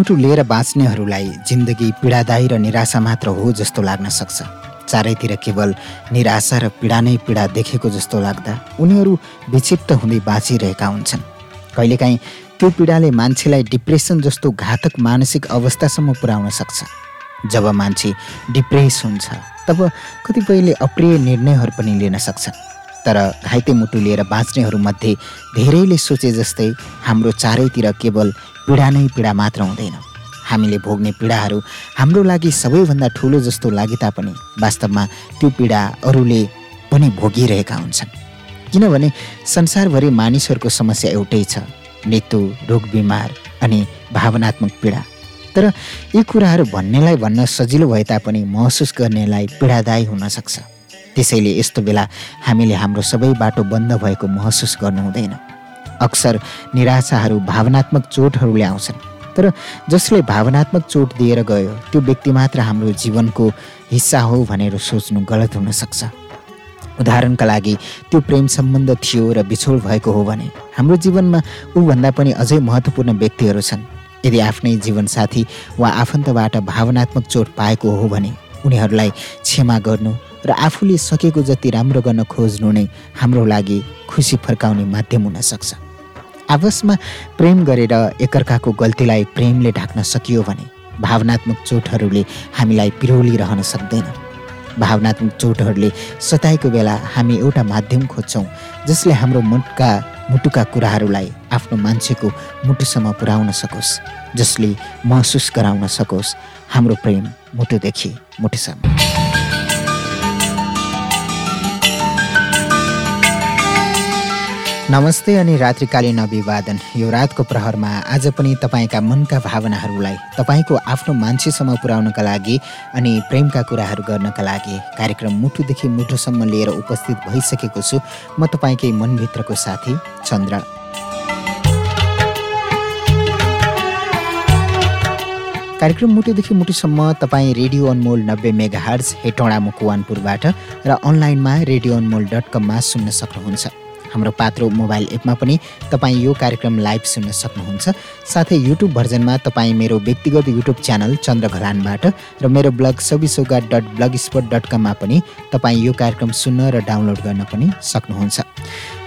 मुटु लिएर बाँच्नेहरूलाई जिन्दगी पीडादायी र निराशा मात्र हो जस्तो लाग्न सक्छ। चारैतिर केवल निराशा र पीडा नै पीडा देखेको जस्तो लाग्दा उनीहरू विक्षिप्त हुँदै बाँचिरहेका हुन्छन्। कहिलेकाहीँ त्यो पीडाले मान्छेलाई डिप्रेसन जस्तो घातक मानसिक अवस्थासम्म पुर्याउन सक्छ। जब मान्छे डिप्रेस हुन्छ तब कतिपयले अप्रिय निर्णयहरू पनि लिन सक्छन्। तर घाइते मुटु लिएर बाँच्नेहरूमध्ये धेरैले सोचे जस्तै हाम्रो चारैतिर केवल पीडा नै पीडा मात्र हुँदैन। हामीले भोग्ने पीडाहरू हाम्रो लागि सबैभन्दा ठुलो जस्तो लागे तापनि वास्तवमा त्यो पीडा अरूले पनि भोगिरहेका हुन्छन्। किनभने संसारभरि मानिसहरूको समस्या एउटै छ मृत्यु रोग बिमार अनि भावनात्मक पीडा। तर यी कुराहरू भन्नेलाई भन्न सजिलो भए तापनि महसुस गर्नेलाई पीडादायी हुन सक्छ। त्यसैले यस्तो बेला हामीले हाम्रो सबै बाटो बन्द भएको महसुस गर्नु हुँदैन अक्सर निराशाहरू भावनात्मक चोटहरू ल्याउँछन् तर जसले भावनात्मक चोट दिएर गयो त्यो व्यक्ति मात्र हाम्रो जीवनको हिस्सा हो भनेर सोच्नु गलत हुनसक्छ। उदाहरणका लागि त्यो प्रेम सम्बन्ध थियो र बिछोड भएको हो भने हाम्रो जीवनमा ऊभन्दा पनि अझै महत्त्वपूर्ण व्यक्तिहरू छन्। यदि आफ्नै जीवनसाथी वा आफन्तबाट भावनात्मक चोट पाएको हो भने उनीहरूलाई क्षमा गर्नु र आफूले सकेको जति राम्रो गर्न खोज्नु नै हाम्रो लागि खुसी फर्काउने माध्यम हुन सक्छ आपसमा प्रेम गरेर एकअर्काको गल्तीलाई प्रेमले ढाक्न सकियो भने भावनात्मक चोटहरूले हामीलाई पिरोलिरहन सक्दैन। भावनात्मक चोटहरूले सताएको बेला हामी एउटा माध्यम खोज्छौँ जसले हाम्रो मुटका मुटुका कुराहरूलाई आफ्नो मान्छेको मुटुसम्म पुर्याउन सकोस् जसले महसुस गराउन सकोस्। हाम्रो प्रेम मुटुदेखि मुटुसम्म। नमस्ते अनि रात्रिकालीन अभिवादन। यो रातको प्रहरमा आज पनि तपाईँका मनका भावनाहरूलाई तपाईँको आफ्नो मान्छेसम्म पुर्याउनका लागि अनि प्रेमका कुराहरू गर्नका लागि कार्यक्रम मुटुदेखि मुटुसम्म लिएर उपस्थित भइसकेको छु। म तपाईँकै मनभित्रको साथी चन्द्र। कार्यक्रम मुटुदेखि मुटुसम्म तपाईँ रेडियो अनमोल नब्बे मेगा हर्ज हेटौँडा मुकुवानपुरबाट र अनलाइनमा रेडियो अनमोल डट कममा सुन्न सक्नुहुन्छ। हाम्रो पात्रो मोबाइल एपमा पनि तपाईँ यो कार्यक्रम लाइभ सुन्न सक्नुहुन्छ। साथै युट्युब भर्जनमा तपाईँ मेरो व्यक्तिगत युट्युब च्यानल चन्द्र घलानबाट र मेरो blog Sabisauga dot blogspot dot कममा पनि तपाईँ यो कार्यक्रम सुन्न र डाउनलोड गर्न पनि सक्नुहुन्छ।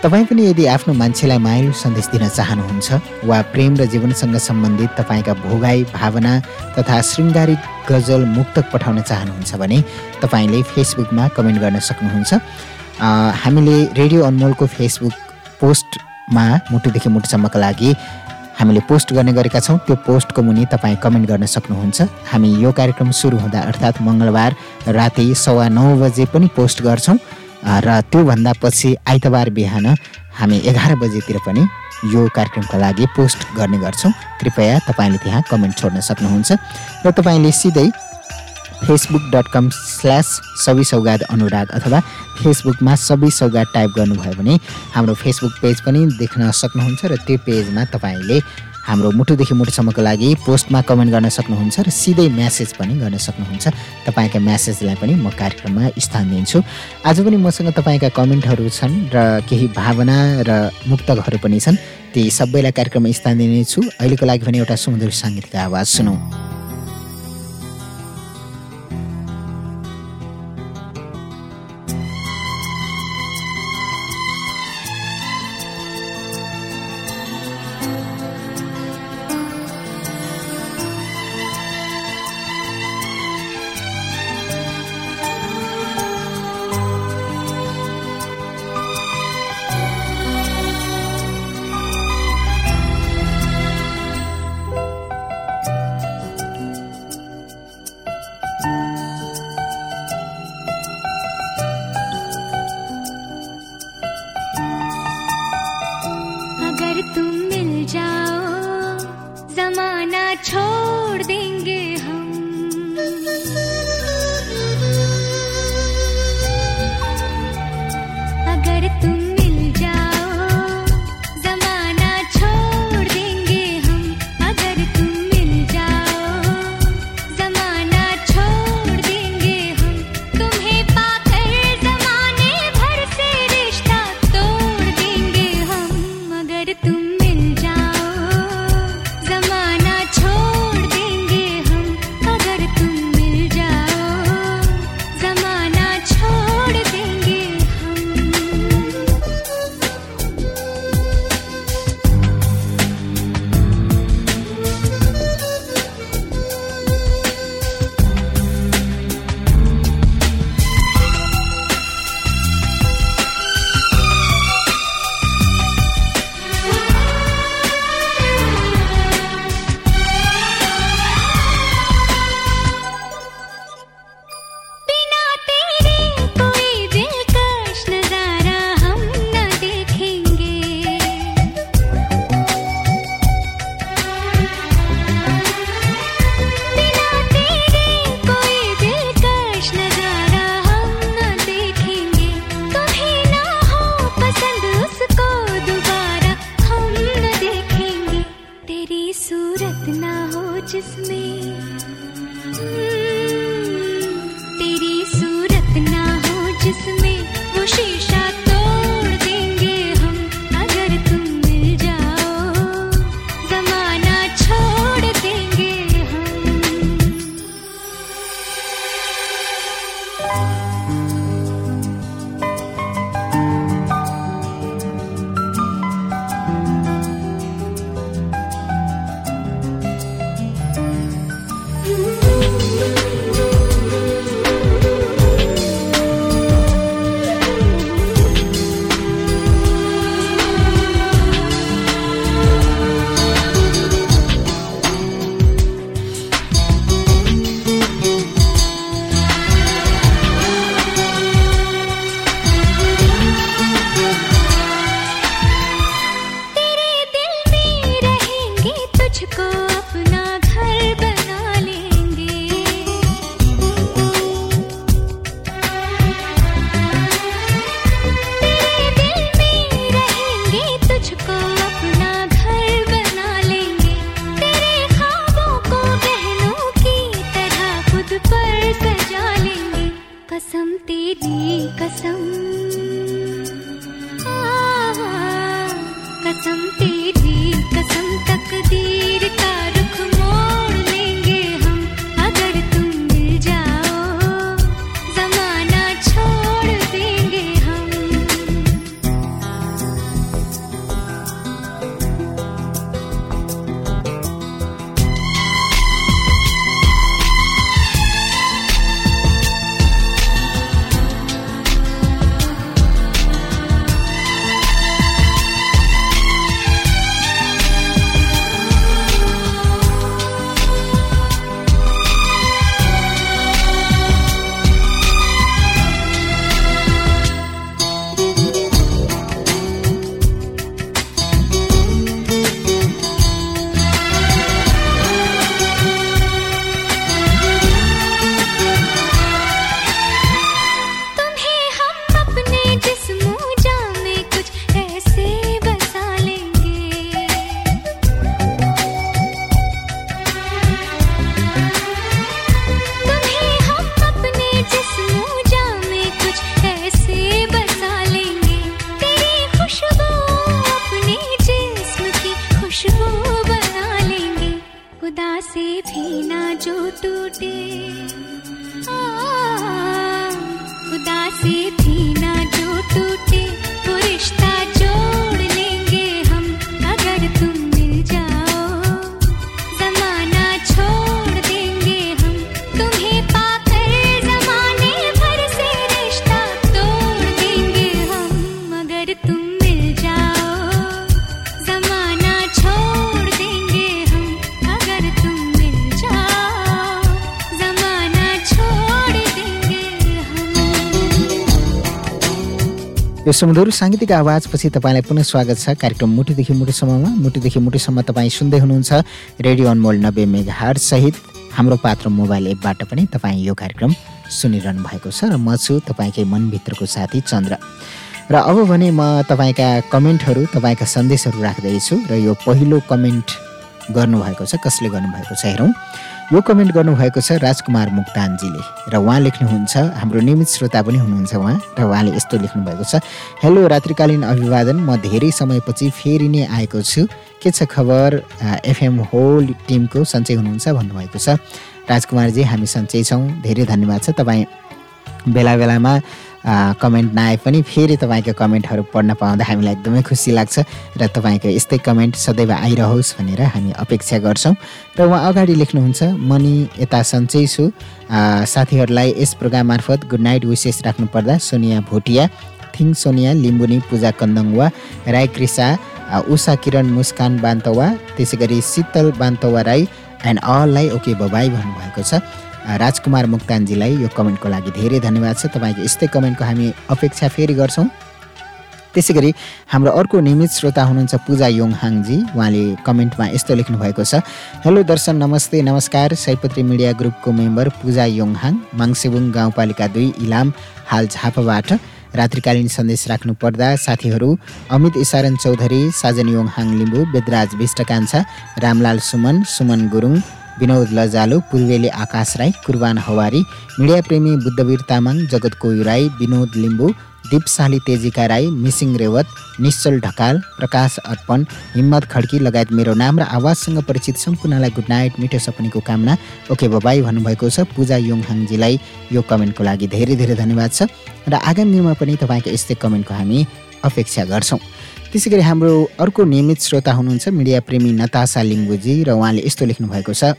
तपाईँ पनि यदि आफ्नो मान्छेलाई मायालु सन्देश दिन चाहनुहुन्छ वा प्रेम र जीवनसँग सम्बन्धित तपाईँका भोगाई भावना तथा शृङ्गारिक गजल मुक्तक पठाउन चाहनुहुन्छ भने तपाईँले फेसबुकमा कमेन्ट गर्न सक्नुहुन्छ। हामीले रेडियो अनमोलको फेसबुक पोस्ट फेसबुकमा मुटुदेखि मुटुसम्मका लागि हामीले पोस्ट गर्ने गरेका छौँ। त्यो पोस्टको मुनि तपाईँ कमेन्ट गर्न सक्नुहुन्छ। हामी यो कार्यक्रम सुरु हुँदा अर्थात् मङ्गलबार राति सवा नौ बजे पनि पोस्ट गर्छौँ। र त्योभन्दा पछि आइतबार बिहान हामी एघार बजेतिर पनि यो कार्यक्रमका लागि पोस्ट गर्ने गर्छौँ। कृपया तपाईँले त्यहाँ कमेन्ट छोड्न सक्नुहुन्छ। र तपाईँले सिधै फेसबुक डट कम स्ल्यास सबै सौगात अनुराग अथवा फेसबुकमा सबै सौगात टाइप गर्नुभयो भने हाम्रो फेसबुक पेज पनि देख्न सक्नुहुन्छ र त्यो पेजमा तपाईँले हाम्रो मुटुदेखि मुटुसम्मको लागि पोस्टमा कमेन्ट गर्न सक्नुहुन्छ र सिधै म्यासेज पनि गर्न सक्नुहुन्छ। तपाईँका म्यासेजलाई पनि म कार्यक्रममा स्थान दिन्छु। आज पनि मसँग तपाईँका कमेन्टहरू छन् र केही भावना र मुक्तकहरू पनि छन्। ती सबैलाई कार्यक्रममा स्थान दिनेछु। अहिलेको लागि पनि एउटा सुमधुर साङ्गीतिक आवाज सुनौँ। सुमधुर साङ्गीतिक आवाजपछि तपाईँलाई पुनः स्वागत छ। कार्यक्रम मुटुदेखि मुटुसम्ममा मुटुदेखि मुटुसम्म तपाईँ सुन्दै हुनुहुन्छ रेडियो अनमोल नब्बे मेगा सहित हाम्रो पात्र मोबाइल एपबाट पनि तपाईँ यो कार्यक्रम सुनिरहनु भएको छ र म छु तपाईँकै मनभित्रको साथी चन्द्र। र अब भने म तपाईँका कमेन्टहरू तपाईँका सन्देशहरू राख्दैछु र यो पहिलो कमेन्ट गर्नुभएको छ कसले गर्नुभएको छ हेरौँ। यो कमेन्ट गर्नुभएको छ राजकुमार मुक्तानजीले। र उहाँ लेख्नुहुन्छ हाम्रो नियमित श्रोता पनि हुनुहुन्छ उहाँ र उहाँले यस्तो लेख्नुभएको छ हेलो रात्रिकालीन अभिवादन म धेरै समयपछि फेरि नै आएको छु। के छ खबर? एफएम होल टिमको सन्चै हुनुहुन्छ भन्नुभएको छ। राजकुमारजी हामी सन्चै छौँ। धेरै धन्यवाद छ तपाईँ बेला बेलामा कमेन्ट नआए पनि फेरि तपाईँको कमेन्टहरू पढ्न पाउँदा हामीलाई एकदमै खुसी लाग्छ र तपाईँको यस्तै कमेन्ट सदैव आइरहोस् भनेर हामी अपेक्षा गर्छौँ। र उहाँ अगाडि लेख्नुहुन्छ मनी यता सन्चै छु। साथीहरूलाई यस प्रोग्राम मार्फत गुड नाइट विशेष राख्नुपर्दा सोनिया भोटिया थिङ सोनिया लिम्बुनी पूजा कन्दङवा राई कृषा उषा किरण मुस्कान बान्तवा त्यसै गरी शीतल बान्तवा राई एन्ड अललाई ओके बबाई भन्नुभएको छ। राजकुमार मुक्तानजीलाई यो कमेन्टको लागि धेरै धन्यवाद छ। तपाईँको यस्तै कमेन्टको हामी अपेक्षा फेरि गर्छौँ। त्यसै गरी हाम्रो अर्को नियमित श्रोता हुनुहुन्छ पूजा योङहाङजी। उहाँले कमेन्टमा यस्तो लेख्नु भएको छ हेलो दर्शन नमस्ते नमस्कार। सयपत्री मिडिया ग्रुपको मेम्बर पूजा योङहाङ माङसेबुङ गाउँपालिका दुई इलाम हाल झापाबाट रात्रिकालीन सन्देश राख्नु पर्दा साथीहरू अमित इसारन चौधरी साजन योङहाङ लिम्बू बेदराज विष्टकान्छा रामलाल सुमन सुमन गुरुङ विनोद लजालु पूर्वेली आकाश राई कुर्बान हवारी मिडिया प्रेमी बुद्धवीर तामाङ जगत कोयु राई विनोद लिम्बू दिपशाली तेजिका राई मिसिङ रेवत निश्चल ढकाल प्रकाश अर्पण हिम्मत खड्की लगायत मेरो नाम र आवाजसँग परिचित सम्पूर्णलाई गुड नाइट मिठो सपनीको कामना। ओके बबाई भन्नुभएको छ पूजा योङहाङजीलाई यो कमेन्टको लागि धेरै धेरै धन्यवाद छ। र आगामी दिनमा पनि तपाईँको यस्तै कमेन्टको हामी अपेक्षा गर्छौँ। त्यसै गरी हाम्रो अर्को नियमित श्रोता हुनुहुन्छ मिडिया प्रेमी नतासा लिम्बुजी र उहाँले यस्तो लेख्नु भएको छ।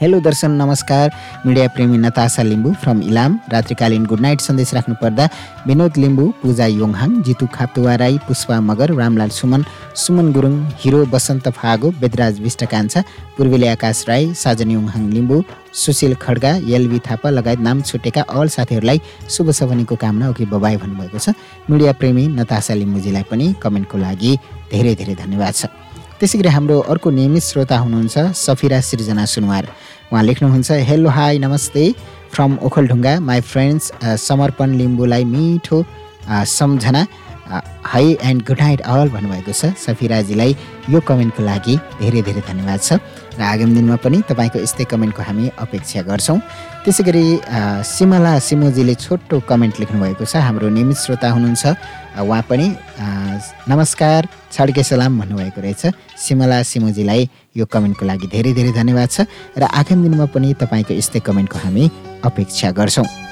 हेलो दर्शन नमस्कार मिडिया प्रेमी नतासा लिम्बू फ्रम इलाम रात्रिकालीन गुड नाइट सन्देश राख्नुपर्दा विनोद लिम्बू पूजा योङहाङ जितु खाप्तुवा राई पुष्पा मगर रामलाल सुमन सुमन गुरुङ हिरो बसन्त फागो बेदराज विष्ट कान्छा पूर्वेली आकाश राई साजन योङहाङ लिम्बू सुशील खड्गा एलबी थापा लगायत नाम छुटेका अल साथीहरूलाई शुभ सपनीको कामना ओके बबाई भन्नुभएको छ मिडिया प्रेमी नतासा लिम्बूजीलाई पनि कमेन्टको लागि धेरै धेरै धन्यवाद छ त्यसै गरी हाम्रो अर्को नियमित श्रोता हुनुहुन्छ सफिरा सृजना सुनवार। उहाँ लेख्नुहुन्छ हेलो हाई नमस्ते। From Okhaldhunga my friends Samarpan लिम्बूलाई मिठो सम्झना अ, है एन्ड गुड नाइट अल भन्नुभएको छ सफिराजीलाई। यो कमेन्टको लागि धेरै धेरै धन्यवाद छ। र आगामी दिनमा पनि तपाईँको यस्तै कमेन्टको हामी अपेक्षा गर्छौँ। त्यसै गरी सिमला सिमोजीले छोटो कमेन्ट लेख्नुभएको छ। हाम्रो नियमित श्रोता हुनुहुन्छ। उहाँ पनि नमस्कार छड्के सलाम भन्नुभएको रहेछ। सिमला सिमोजीलाई यो कमेन्टको लागि धेरै धेरै धन्यवाद छ। र आगामी दिनमा पनि तपाईँको यस्तै कमेन्टको हामी अपेक्षा गर्छौँ।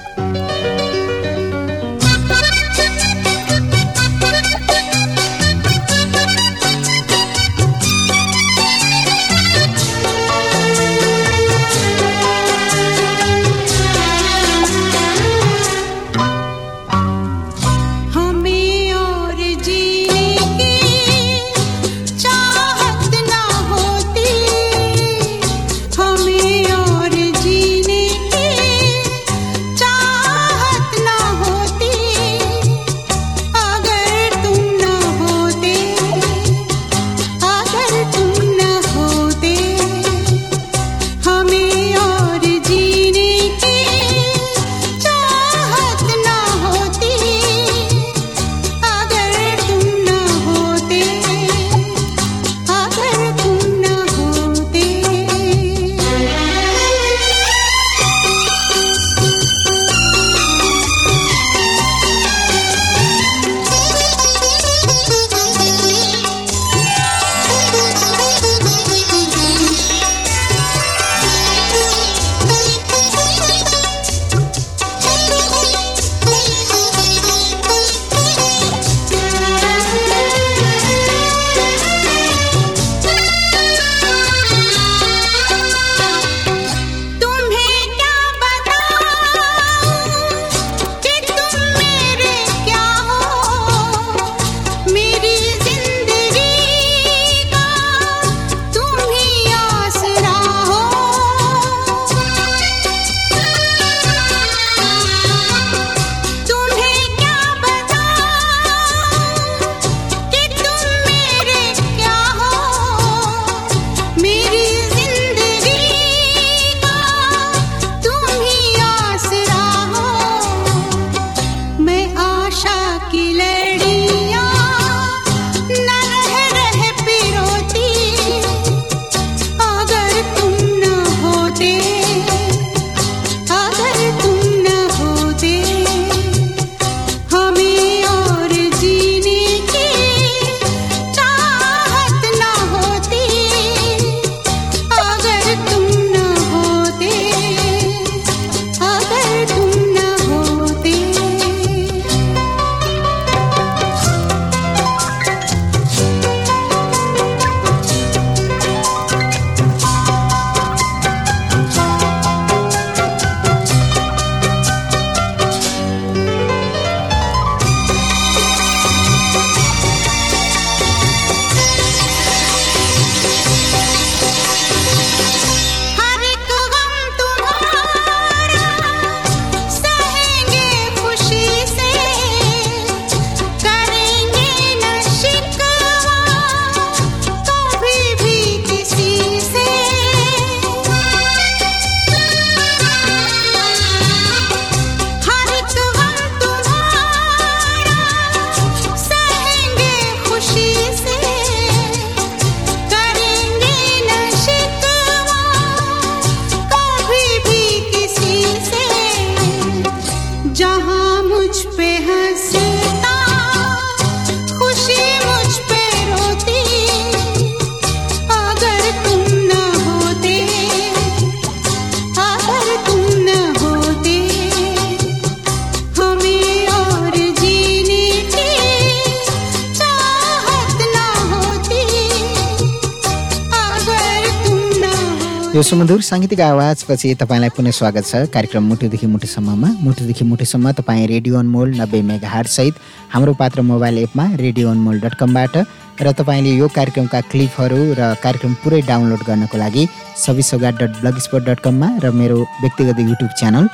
यो सुमधुर साङ्गीतिक आवाजपछि तपाईँलाई पुनः स्वागत छ। कार्यक्रम मुटुदेखि मुटुसम्ममा। मुटुदेखि मुटुसम्म तपाईँ रेडियो अनमोल नब्बे मेगा हार्टसहित हाम्रो पात्र मोबाइल एपमा रेडियो अनमोल डट कमबाट र तपाईँले यो कार्यक्रमका क्लिपहरू र कार्यक्रम पुरै डाउनलोड गर्नको लागि Sabisauga dot blog sport dot कममा र मेरो व्यक्तिगत युट्युब च्यानल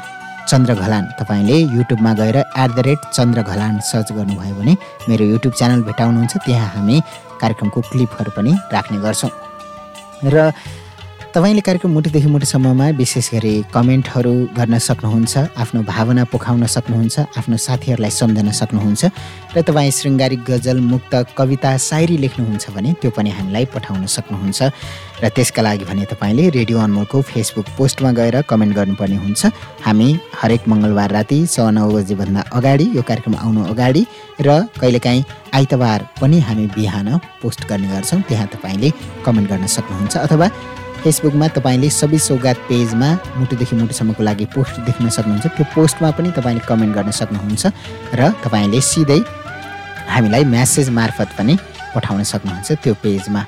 चन्द्र घलान तपाईँले युट्युबमा गएर at the rate Chandra Ghalan search गर्नुभयो भने मेरो युट्युब च्यानल भेटाउनुहुन्छ। त्यहाँ हामी कार्यक्रमको क्लिपहरू पनि राख्ने गर्छौँ। र तपाईँले कार्यक्रम मुटुदेखि मुटुसम्ममा विशेष गरी कमेन्टहरू गर्न सक्नुहुन्छ आफ्नो भावना पोखाउन सक्नुहुन्छ आफ्नो साथीहरूलाई सम्झन सक्नुहुन्छ र तपाईँ शृङ्गारिक गजल मुक्त कविता सायरी लेख्नुहुन्छ भने त्यो पनि हामीलाई पठाउन सक्नुहुन्छ र त्यसका लागि भने तपाईँले रेडियो अनमोलको फेसबुक पोस्टमा गएर कमेन्ट गर्नुपर्ने हुन्छ। हामी हरेक मङ्गलबार राति सवा नौ बजीभन्दा अगाडि यो कार्यक्रम आउनु अगाडि र कहिलेकाहीँ आइतबार पनि हामी बिहान पोस्ट गर्ने गर्छौँ त्यहाँ तपाईँले कमेन्ट गर्न सक्नुहुन्छ अथवा फेसबुकमा तपाईँले सबै सौगात पेजमा मुटुदेखि मुटुसम्मको लागि पोस्ट देख्न सक्नुहुन्छ। त्यो पोस्टमा पनि तपाईँले कमेन्ट गर्न सक्नुहुन्छ र तपाईँले सिधै हामीलाई म्यासेज मार्फत पनि पठाउन सक्नुहुन्छ त्यो पेजमा।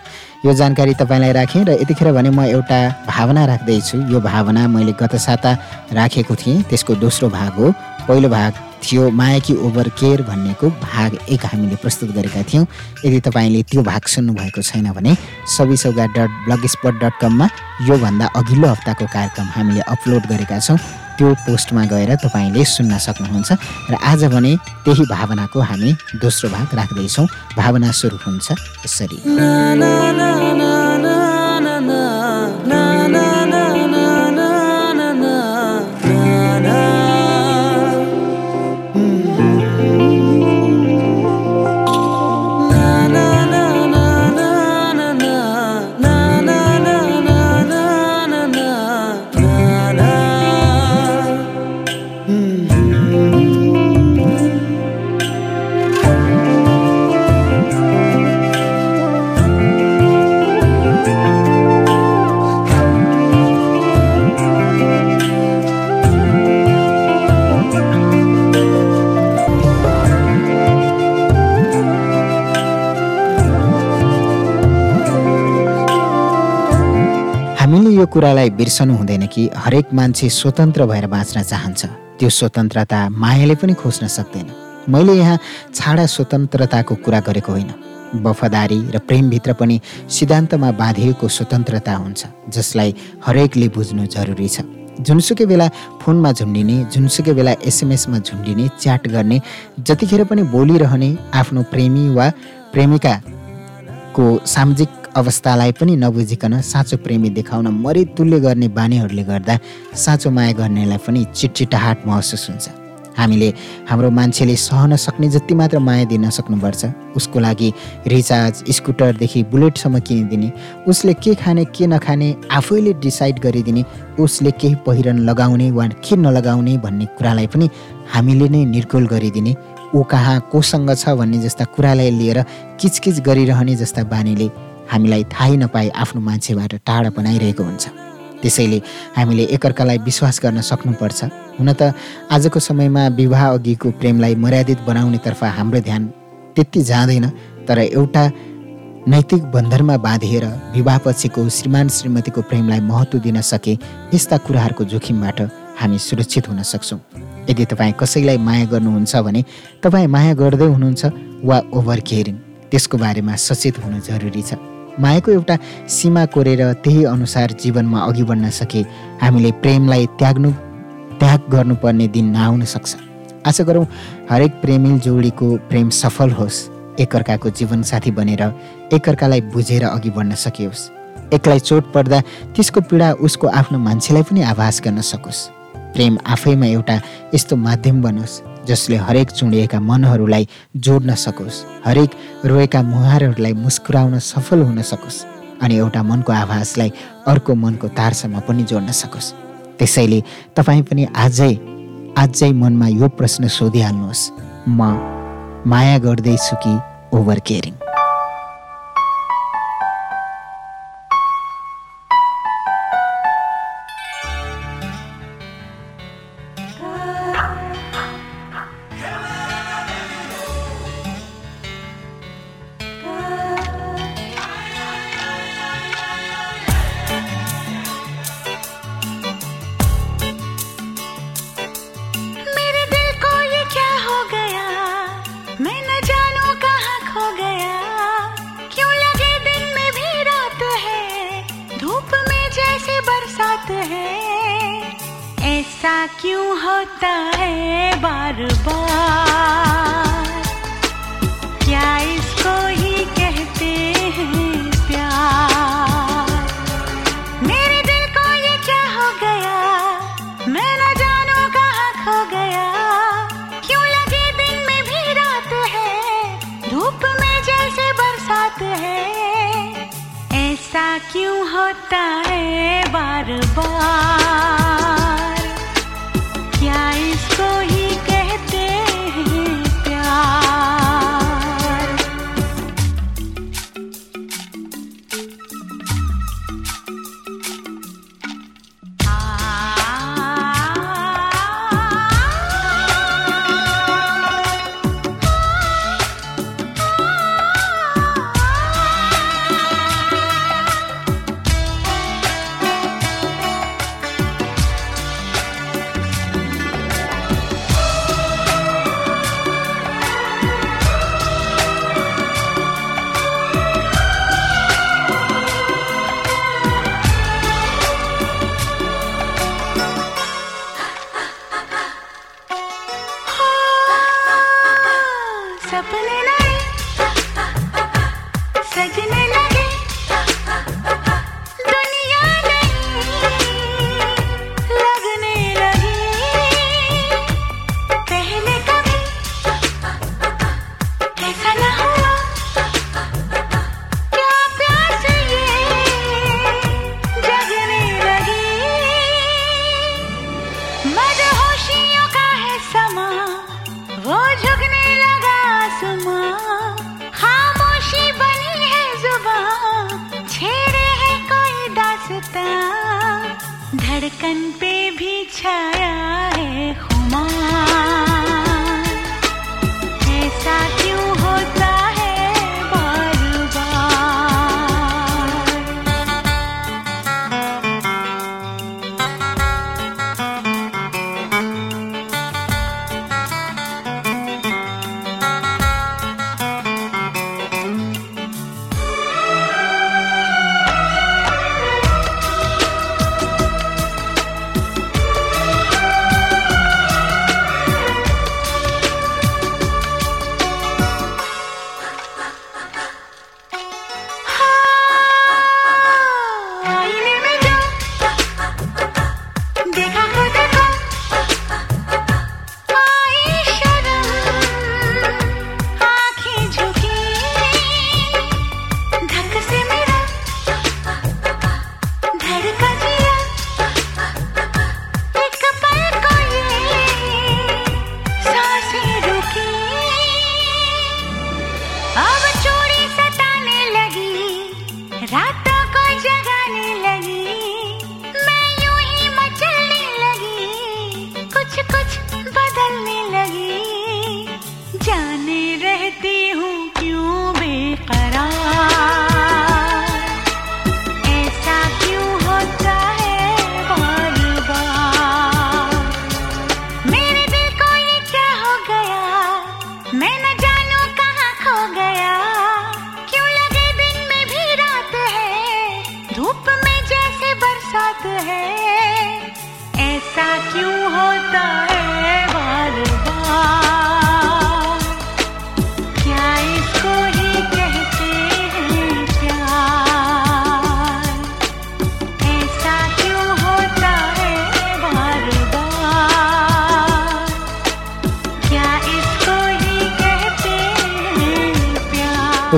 यो जानकारी तपाईँलाई राखेँ र यतिखेर भने म एउटा भावना राख्दैछु। यो भावना मैले गत साता राखेको थिएँ। त्यसको दोस्रो भाग हो। पहिलो भाग थियो माया कि ओभर केयर भन्नेको भाग एक हामीले प्रस्तुत गरेका थियौँ। यदि तपाईँले त्यो भाग सुन्नुभएको छैन भने सबै सौगा डट ब्लग स्पट डट कममा योभन्दा अघिल्लो हप्ताको कार्यक्रम हामीले अपलोड गरेका छौँ। त्यो पोस्टमा गएर तपाईँले सुन्न सक्नुहुन्छ र आज भने त्यही भावनाको हामी दोस्रो भाग राख्दैछौँ। भावना सुरु हुन्छ यसरी। यो कुरालाई बिर्सनु हुँदैन कि हरेक मान्छे स्वतन्त्र भएर बाँच्न चाहन्छ। त्यो स्वतन्त्रता मायाले पनि खोज्न सक्दैन। मैले यहाँ छाडा स्वतन्त्रताको कुरा गरेको होइन। वफादारी र प्रेमभित्र पनि सिद्धान्तमा बाँधिएको स्वतन्त्रता हुन्छ जसलाई हरेकले बुझ्नु जरुरी छ। जुनसुकै बेला फोनमा झुन्डिने जुनसुकै बेला एसएमएसमा झुन्डिने च्याट गर्ने जतिखेर पनि बोलिरहने आफ्नो प्रेमी वा प्रेमिकाको सामाजिक अवस्थालाई पनि नबुझिकन साँचो प्रेमी देखाउन मरितुल्य गर्ने बानीहरूले गर्दा साँचो माया गर्नेलाई पनि चिटचिटाहाट महसुस हुन्छ। हामीले हाम्रो मान्छेले सहन सक्ने जति मात्र माया दिन सक्नुपर्छ उसको लागि रिचार्ज स्कुटरदेखि बुलेटसम्म किनिदिने उसले के खाने के नखाने आफैले डिसाइड गरिदिने उसले केही पहिरन लगाउने वा के नलगाउने भन्ने कुरालाई पनि हामीले नै निर्गोल गरिदिने ऊ कहाँ कोसँग छ भन्ने जस्ता कुरालाई लिएर किचकिच गरिरहने जस्ता बानीले हामीलाई थाहै नपाए आफ्नो मान्छेबाट टाढा बनाइरहेको हुन्छ। त्यसैले हामीले एकअर्कालाई विश्वास गर्न सक्नुपर्छ। हुन त आजको समयमा विवाह अघिको प्रेमलाई मर्यादित बनाउनेतर्फ हाम्रो ध्यान त्यति जाँदैन तर एउटा नैतिक बन्धनमा बाँधिएर विवाहपछिको श्रीमान श्रीमतीको प्रेमलाई महत्त्व दिन सके यस्ता कुराहरूको जोखिमबाट हामी सुरक्षित हुन सक्छौँ। यदि तपाईँ कसैलाई माया गर्नुहुन्छ भने तपाईँ माया गर्दै हुनुहुन्छ वा ओभर केयरिङ त्यसको बारेमा सचेत हुनु जरुरी छ। मायाको एउटा सीमा कोरेर त्यही अनुसार जीवनमा अघि बढ्न सके। हामीले प्रेमलाई त्याग्नु त्याग गर्नुपर्ने दिन नआउन सक्छ। आशा गरौँ हरेक प्रेमिल जोडीको प्रेम सफल होस्। एकअर्काको जीवनसाथी बनेर एकअर्कालाई बुझेर अघि बढ्न सकियोस्। एकलाई चोट पर्दा त्यसको पीडा उसको आफ्नो मान्छेलाई पनि आभास गर्न सकोस्। प्रेम आफैमा एउटा यस्तो माध्यम बनोस्। जसले हरेक चुडिएका मनहरूलाई जोड्न सकोस् हरेक रोएका मुहारहरूलाई मुस्कुराउन सफल हुन सकोस् अनि एउटा मनको आभासलाई अर्को मनको तारसम्म पनि जोड्न सकोस्। त्यसैले तपाईँ पनि आजै आजै मनमा यो प्रश्न सोधिहाल्नुहोस्। म माया गर्दैछु कि ओभर केयरिङ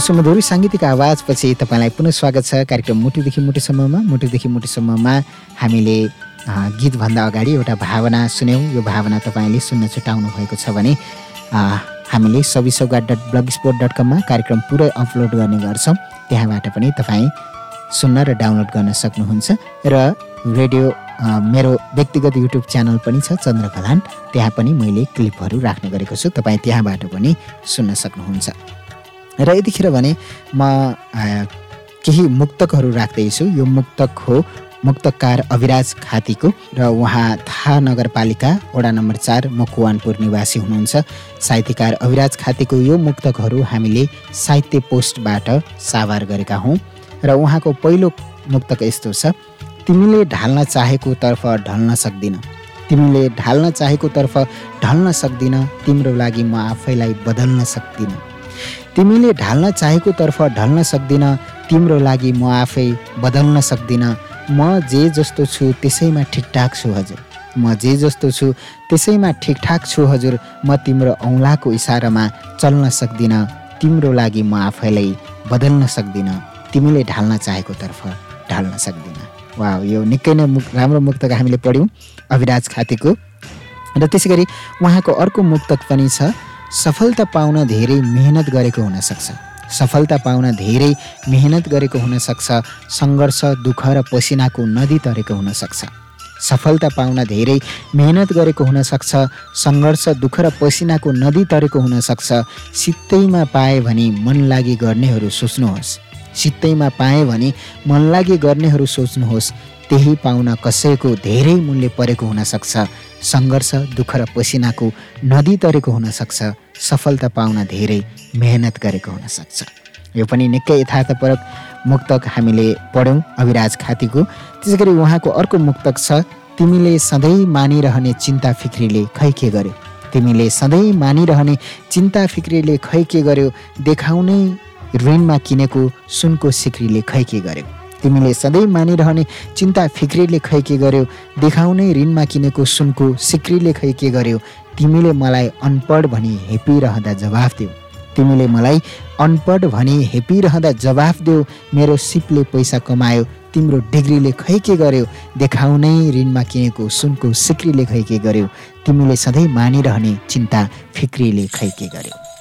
सुमधुरी साङ्गीतिक आवाजपछि तपाईँलाई पुनः स्वागत छ कार्यक्रम मुटुदेखि मुटुसम्ममा। मुटुदेखि मुटुसम्ममा हामीले गीतभन्दा अगाडि एउटा भावना सुन्यौँ। यो भावना तपाईँले सुन्न छुटाउनु भएको छ भने हामीले Sabi Saugat dot blog sport dot कममा कार्यक्रम पुरै अपलोड गर्ने गर्छौँ। त्यहाँबाट पनि तपाईँ सुन्न र डाउनलोड गर्न सक्नुहुन्छ। र रेडियो मेरो व्यक्तिगत युट्युब च्यानल पनि छ चन्द्र खलान त्यहाँ पनि मैले क्लिपहरू राख्ने गरेको छु। तपाईँ त्यहाँबाट पनि सुन्न सक्नुहुन्छ। र यतिखेर भने म केही मुक्तकहरू राख्दैछु। यो मुक्तक हो मुक्तकार अविराज खातीको र उहाँ थाहा नगरपालिका वडा नम्बर चार मकुवानपुर निवासी हुनुहुन्छ। साहित्यकार अविराज खातीको यो मुक्तकहरू हामीले साहित्य पोस्टबाट साभार गरेका हौँ र उहाँको पहिलो मुक्तक यस्तो छ तिमीले ढाल्न चाहेको तर्फ ढल्न सक्दिन। तिमीले ढाल्न चाहेको तर्फ ढल्न सक्दिन। तिम्रो लागि म आफैलाई बदल्न सक्दिन। तिमीले ढाल्न चाहेको तर्फ ढल्न सक्दिन तिम्रो लागि म आफै बदल्न सक्दिन। म जे जस्तो छु त्यसैमा ठिकठाक छु हजुर। म जे जस्तो छु त्यसैमा ठिकठाक छु हजुर। म तिम्रो औँलाको इसारामा चल्न सक्दिनँ। तिम्रो लागि म आफैलाई बदल्न सक्दिनँ। तिमीले ढाल्न चाहेको तर्फ ढाल्न सक्दिनँ। वा यो निकै नै मुक राम्रो मुक्तक हामीले पढ्यौँ अविराज खातीको। र त्यसै गरी उहाँको अर्को मुक्तक पनि छ। सफलता पाउन धेरै मेहनत गरेको हुनसक्छ। सफलता पाउन धेरै मेहनत गरेको हुनसक्छ। सङ्घर्ष दुःख र पसिनाको नदी तरेको हुनसक्छ। सफलता पाउन धेरै मेहनत गरेको हुनसक्छ। सङ्घर्ष दुःख र पसिनाको नदी तरेको हुनसक्छ। सित्तैमा पाए भने मन लागि गर्नेहरू सोच्नुहोस्। सित्तैमा पाएँ भने मन लागि गर्नेहरू सोच्नुहोस्। त्यही पाउन कसैको धेरै मूल्य परेको हुनसक्छ। सङ्घर्ष दुःख र पसिनाको नदी तरेको हुनसक्छ। सफलता पाउन धेरै मेहनत गरेको हुनसक्छ। यो पनि निकै यथार्थपरक मुक्तक हामीले पढ्यौँ अविराज खातीको। त्यसै गरी उहाँको अर्को मुक्तक छ तिमीले सधैँ मानिरहने चिन्ता फिक्रीले खै के गर्यो? तिमीले सधैँ मानिरहने चिन्ता फिक्रीले खै के गर्यो? देखाउनै ऋणमा किनेको सुनको सिक्रीले खै के गर्यो? तिमीले सधैँ मानिरहने चिन्ता फिक्रीले खै के गर्यो? देखाउनै ऋणमा किनेको सुनको सिक्रीले खै के गर्यो? तिमीले मलाई अनपढ भनी हेपिरहँदा जवाफ देऊ। तिमीले मलाई अनपढ भनी हेपिरहँदा जवाफ देऊ। मेरो सिपले पैसा कमायो तिम्रो डिग्रीले खै के गर्यो? देखाउनै ऋणमा किनेको सुनको सिक्रीले खै के गर्यो? तिमीले सधैँ मानिरहने चिन्ता फिक्रीले खै के गर्यो?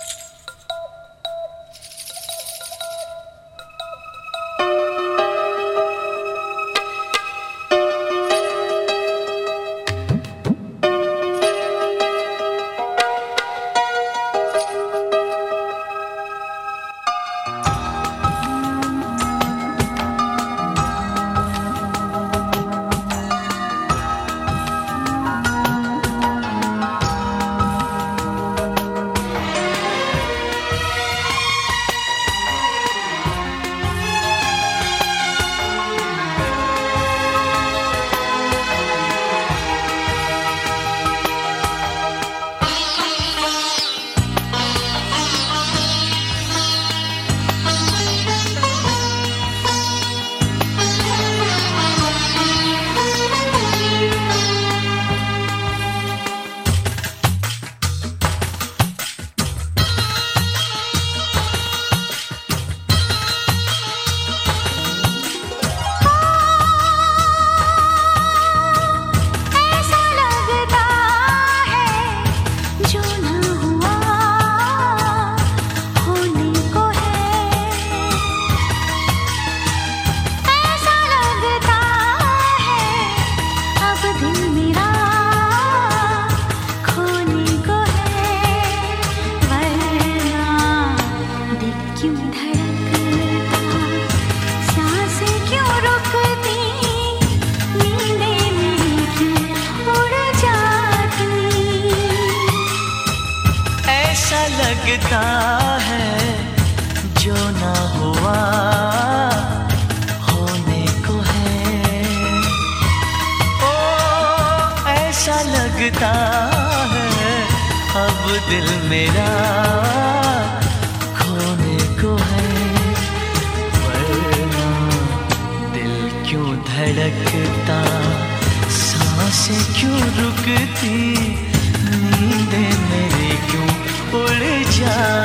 लगता है जो ना हुआ होने को है। ओ, ऐसा लगता है अब दिल मेरा खोने को है। वरना दिल क्यों धड़कता, साँसें क्यों रुकती? Yeah.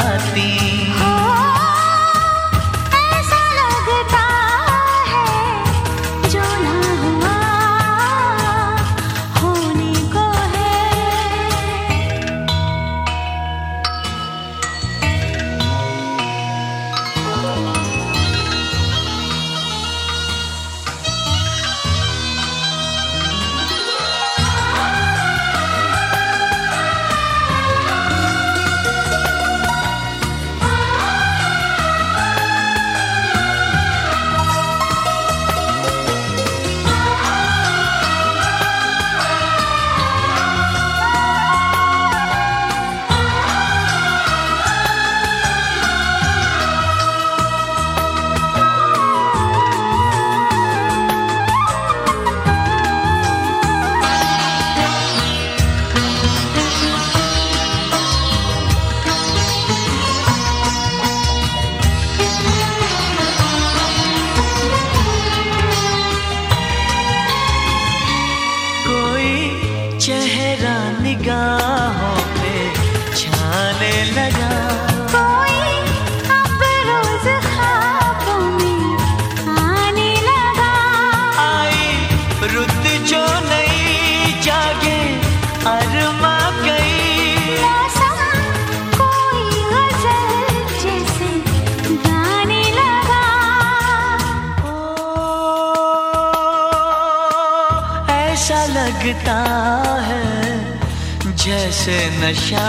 ऐसा लगता है जैसे नशा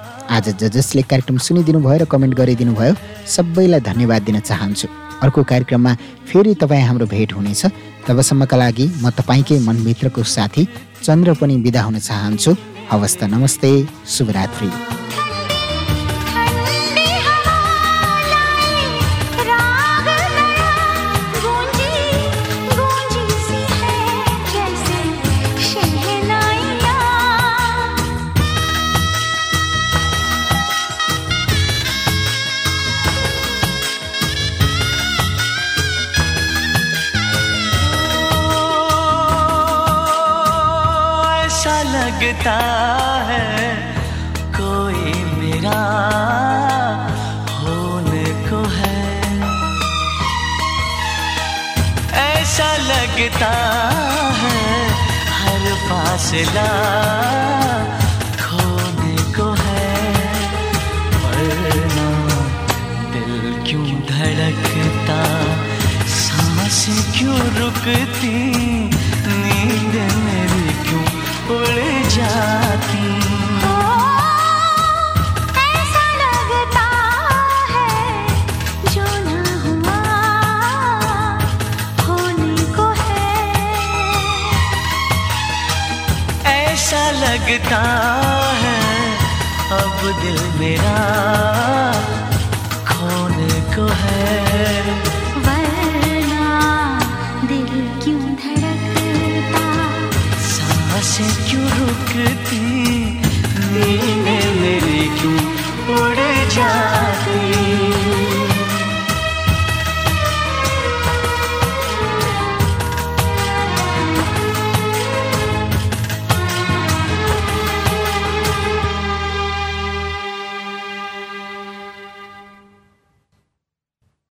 आज ज जसले कार्यक्रम सुनिदिनु भयो र कमेन्ट गरिदिनु भयो सबैलाई धन्यवाद दिन चाहन्छु। अर्को कार्यक्रममा फेरि तपाईँ हाम्रो भेट हुनेछ। तबसम्मका लागि म तपाईँकै मनभित्रको साथी चन्द्र पनि बिदा हुन चाहन्छु। हवस् त नमस्ते शुभरात्रि। लगता है, कोई मेरा होने को है। ऐसा लगता है, हर फासला खोने को है। वरना दिल क्यों धड़कता साँसें क्यों रुकती? लगता है। अब दिल मेरा